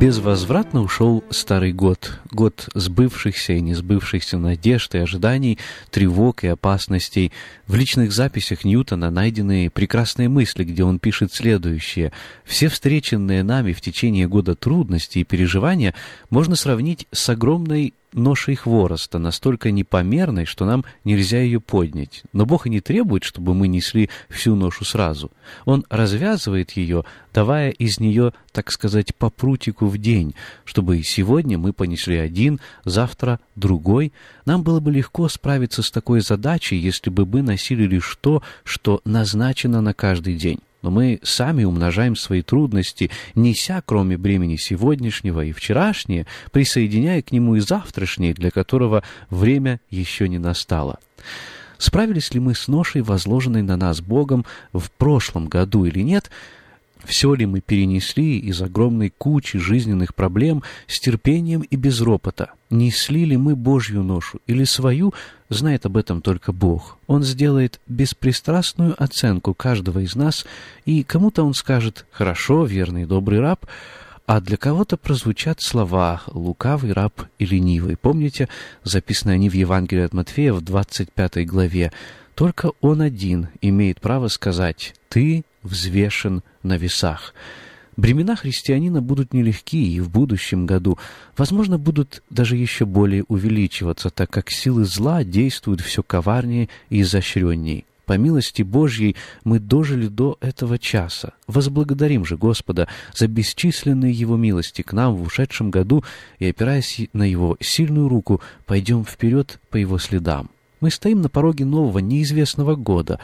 Безвозвратно ушел старый год, год сбывшихся и несбывшихся надежд и ожиданий, тревог и опасностей. В личных записях Ньютона найдены прекрасные мысли, где он пишет следующее. «Все встреченные нами в течение года трудности и переживания можно сравнить с огромной ношей хвороста, настолько непомерной, что нам нельзя ее поднять. Но Бог и не требует, чтобы мы несли всю ношу сразу. Он развязывает ее, давая из нее, так сказать, по прутику в день, чтобы сегодня мы понесли один, завтра другой. Нам было бы легко справиться с такой задачей, если бы мы носили лишь то, что назначено на каждый день но мы сами умножаем свои трудности, неся, кроме бремени сегодняшнего и вчерашнее, присоединяя к нему и завтрашнее, для которого время еще не настало. Справились ли мы с ношей, возложенной на нас Богом в прошлом году или нет – все ли мы перенесли из огромной кучи жизненных проблем с терпением и без ропота? Несли ли мы Божью ношу или свою, знает об этом только Бог. Он сделает беспристрастную оценку каждого из нас, и кому-то он скажет «хорошо, верный добрый раб», а для кого-то прозвучат слова «лукавый раб» и «ленивый». Помните, записаны они в Евангелии от Матфея в 25 главе. Только он один имеет право сказать «ты взвешен на весах». Бремена христианина будут нелегки и в будущем году, возможно, будут даже еще более увеличиваться, так как силы зла действуют все коварнее и изощренней. По милости Божьей мы дожили до этого часа. Возблагодарим же Господа за бесчисленные Его милости к нам в ушедшем году и, опираясь на Его сильную руку, пойдем вперед по Его следам. Мы стоим на пороге нового, неизвестного года.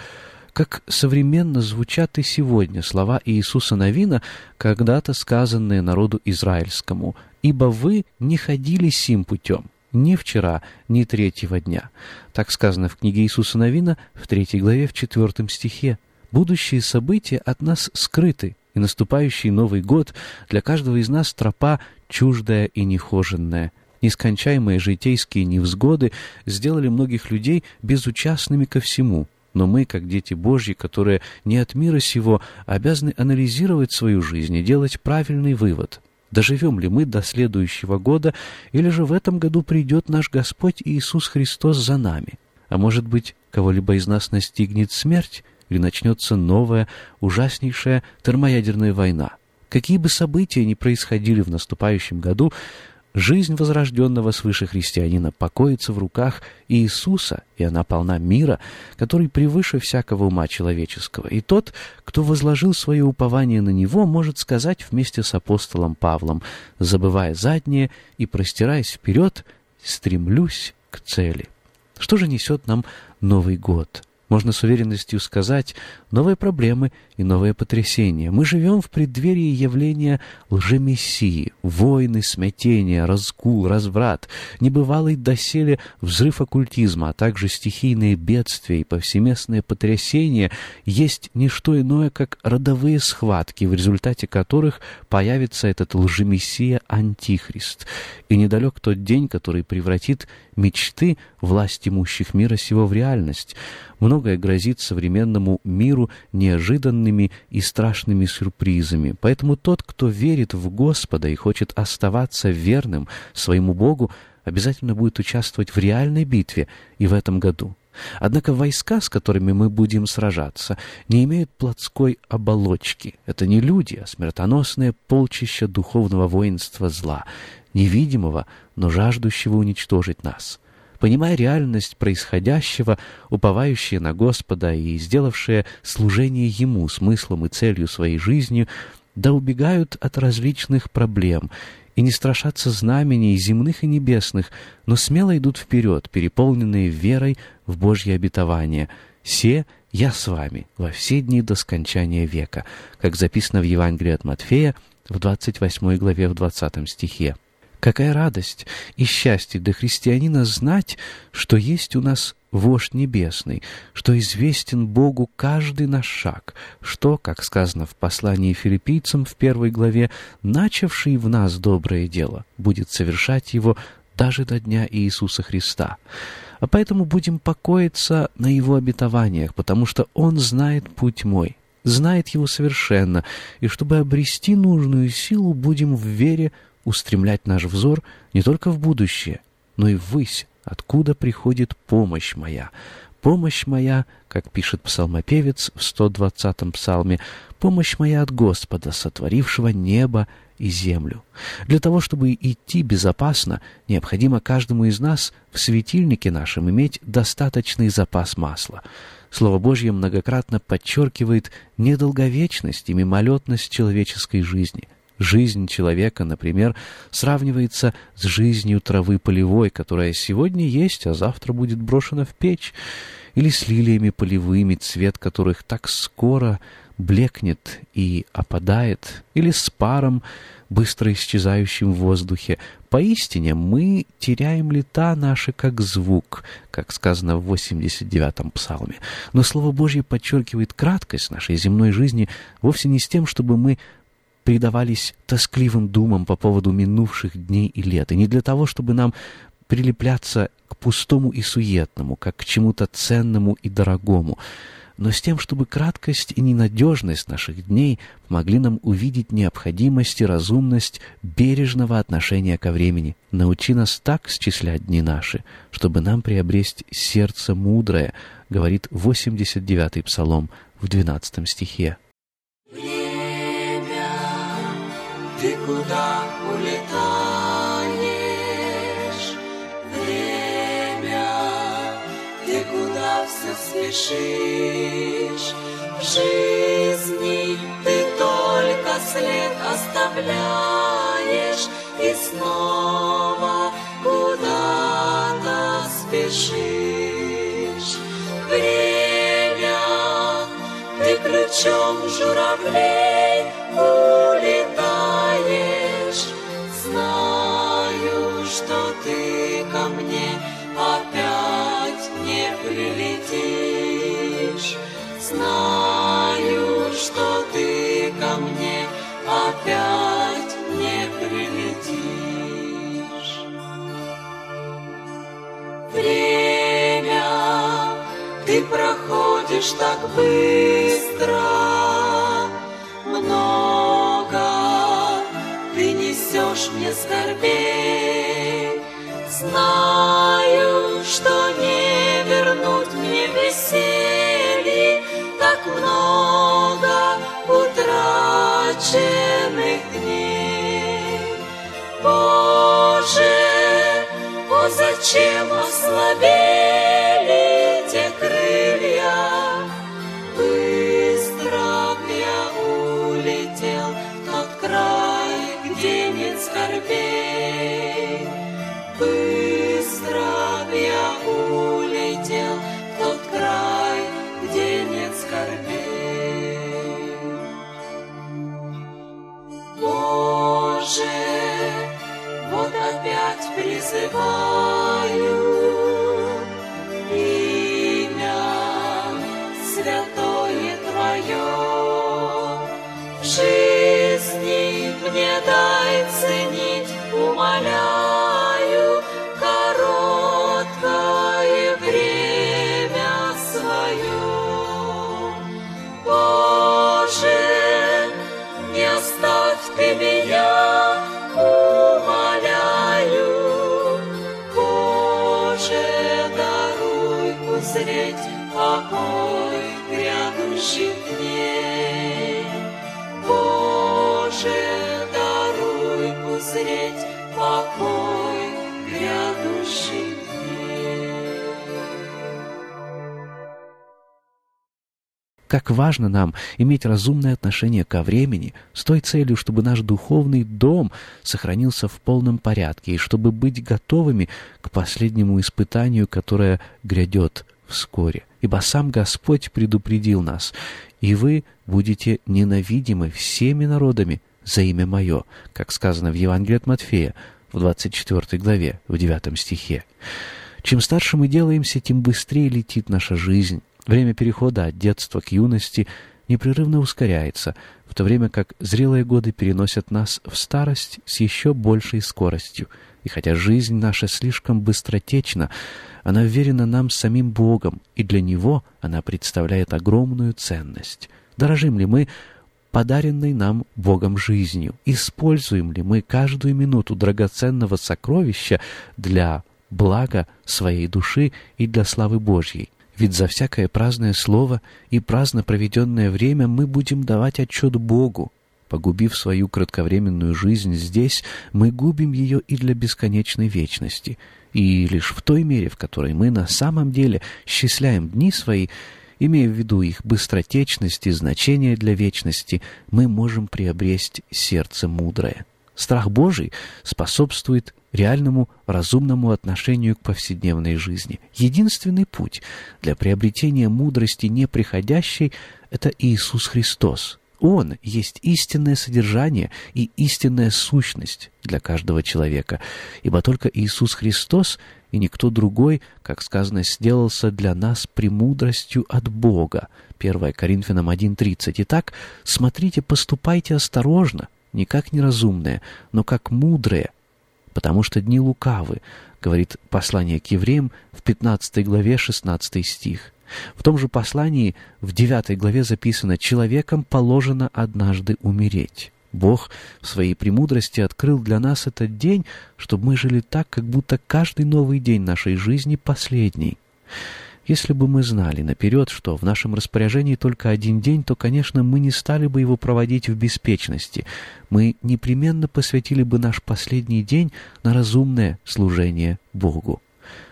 Как современно звучат и сегодня слова Иисуса Навина, когда-то сказанные народу израильскому, «Ибо вы не ходили сим путем, ни вчера, ни третьего дня». Так сказано в книге Иисуса Навина в третьей главе в четвертом стихе. Будущие события от нас скрыты, и наступающий Новый год для каждого из нас тропа чуждая и нехоженная – Нескончаемые житейские невзгоды сделали многих людей безучастными ко всему. Но мы, как дети Божьи, которые не от мира сего, обязаны анализировать свою жизнь и делать правильный вывод. Доживем ли мы до следующего года, или же в этом году придет наш Господь Иисус Христос за нами? А может быть, кого-либо из нас настигнет смерть, или начнется новая, ужаснейшая термоядерная война? Какие бы события ни происходили в наступающем году, Жизнь возрожденного свыше христианина покоится в руках Иисуса, и она полна мира, который превыше всякого ума человеческого. И тот, кто возложил свое упование на Него, может сказать вместе с апостолом Павлом, забывая заднее и простираясь вперед, стремлюсь к цели. Что же несет нам Новый год? Можно с уверенностью сказать, новые проблемы и новые потрясения. Мы живем в преддверии явления лжемессии, войны, смятения, разгул, разврат, небывалый доселе взрыв оккультизма, а также стихийные бедствия и повсеместные потрясения есть не что иное, как родовые схватки, в результате которых появится этот лжемессия-антихрист. И недалек тот день, который превратит мечты власть имущих мира сего в реальность. Многое грозит современному миру неожиданными и страшными сюрпризами. Поэтому тот, кто верит в Господа и хочет оставаться верным своему Богу, обязательно будет участвовать в реальной битве и в этом году. Однако войска, с которыми мы будем сражаться, не имеют плотской оболочки. Это не люди, а смертоносное полчища духовного воинства зла, невидимого, но жаждущего уничтожить нас. Понимая реальность происходящего, уповающие на Господа и сделавшие служение Ему смыслом и целью своей жизни, да убегают от различных проблем и не страшатся знамений земных и небесных, но смело идут вперед, переполненные верой в Божье обетование. «Се я с вами во все дни до скончания века», как записано в Евангелии от Матфея в 28 главе в 20 стихе. Какая радость и счастье для христианина знать, что есть у нас вождь небесный, что известен Богу каждый наш шаг, что, как сказано в послании филиппийцам в первой главе, начавший в нас доброе дело, будет совершать его даже до дня Иисуса Христа. А поэтому будем покоиться на Его обетованиях, потому что Он знает путь мой, знает его совершенно, и чтобы обрести нужную силу, будем в вере устремлять наш взор не только в будущее, но и ввысь, откуда приходит помощь моя. Помощь моя, как пишет псалмопевец в 120-м псалме, помощь моя от Господа, сотворившего небо и землю. Для того, чтобы идти безопасно, необходимо каждому из нас в светильнике нашем иметь достаточный запас масла. Слово Божье многократно подчеркивает недолговечность и мимолетность человеческой жизни. Жизнь человека, например, сравнивается с жизнью травы полевой, которая сегодня есть, а завтра будет брошена в печь, или с лилиями полевыми, цвет которых так скоро блекнет и опадает, или с паром, быстро исчезающим в воздухе. Поистине мы теряем лета наши как звук, как сказано в 89-м псалме. Но Слово Божье подчеркивает краткость нашей земной жизни вовсе не с тем, чтобы мы предавались тоскливым думам по поводу минувших дней и лет, и не для того, чтобы нам прилепляться к пустому и суетному, как к чему-то ценному и дорогому, но с тем, чтобы краткость и ненадежность наших дней помогли нам увидеть необходимость и разумность бережного отношения ко времени. Научи нас так счислять дни наши, чтобы нам приобрести сердце мудрое, говорит 89-й псалом в 12 стихе. Ты куда улетаешь? Время, ты куда все спешишь? В жизни ты только след оставляешь и снова куда-то спешишь. Время, ты ключом журавлей проходишь так быстро, много ты несешь мне скорбей. Знаю, что не вернуть мне веселье, так много утраченных дней. Боже, о, зачем ослабели Боже, даруй узреть покой грядущих дней. Как важно нам иметь разумное отношение ко времени с той целью, чтобы наш духовный дом сохранился в полном порядке и чтобы быть готовыми к последнему испытанию, которое грядет вскоре. Ибо сам Господь предупредил нас, и вы будете ненавидимы всеми народами за имя Мое, как сказано в Евангелии от Матфея в 24 главе, в 9 стихе. Чем старше мы делаемся, тем быстрее летит наша жизнь. Время перехода от детства к юности непрерывно ускоряется, в то время как зрелые годы переносят нас в старость с еще большей скоростью. И хотя жизнь наша слишком быстротечна, она верена нам самим Богом, и для Него она представляет огромную ценность. Дорожим ли мы подаренной нам Богом жизнью? Используем ли мы каждую минуту драгоценного сокровища для блага своей души и для славы Божьей? Ведь за всякое праздное слово и праздно проведенное время мы будем давать отчет Богу. Погубив свою кратковременную жизнь здесь, мы губим ее и для бесконечной вечности. И лишь в той мере, в которой мы на самом деле счисляем дни свои, имея в виду их быстротечность и значение для вечности, мы можем приобрести сердце мудрое. Страх Божий способствует реальному разумному отношению к повседневной жизни. Единственный путь для приобретения мудрости неприходящей — это Иисус Христос. Он есть истинное содержание и истинная сущность для каждого человека, ибо только Иисус Христос и никто другой, как сказано, сделался для нас премудростью от Бога. 1 Коринфянам 1.30. Итак, смотрите, поступайте осторожно, не как неразумные, но как мудрые, потому что дни лукавы, говорит послание к евреям в 15 главе 16 стих. В том же послании в 9 главе записано «Человеком положено однажды умереть». Бог в своей премудрости открыл для нас этот день, чтобы мы жили так, как будто каждый новый день нашей жизни последний. Если бы мы знали наперед, что в нашем распоряжении только один день, то, конечно, мы не стали бы его проводить в беспечности. Мы непременно посвятили бы наш последний день на разумное служение Богу.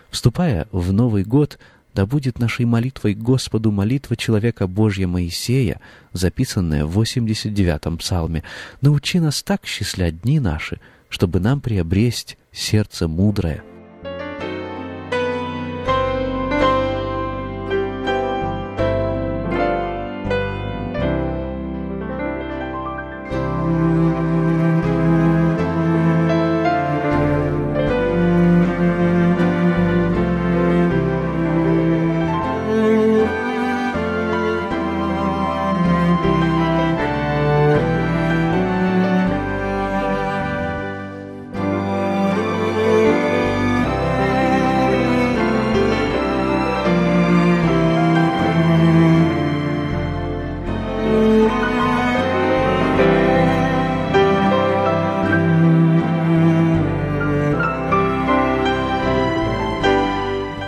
Вступая в Новый год, да будет нашей молитвой Господу молитва человека Божья Моисея, записанная в 89-м псалме. «Научи нас так счислять дни наши, чтобы нам приобресть сердце мудрое».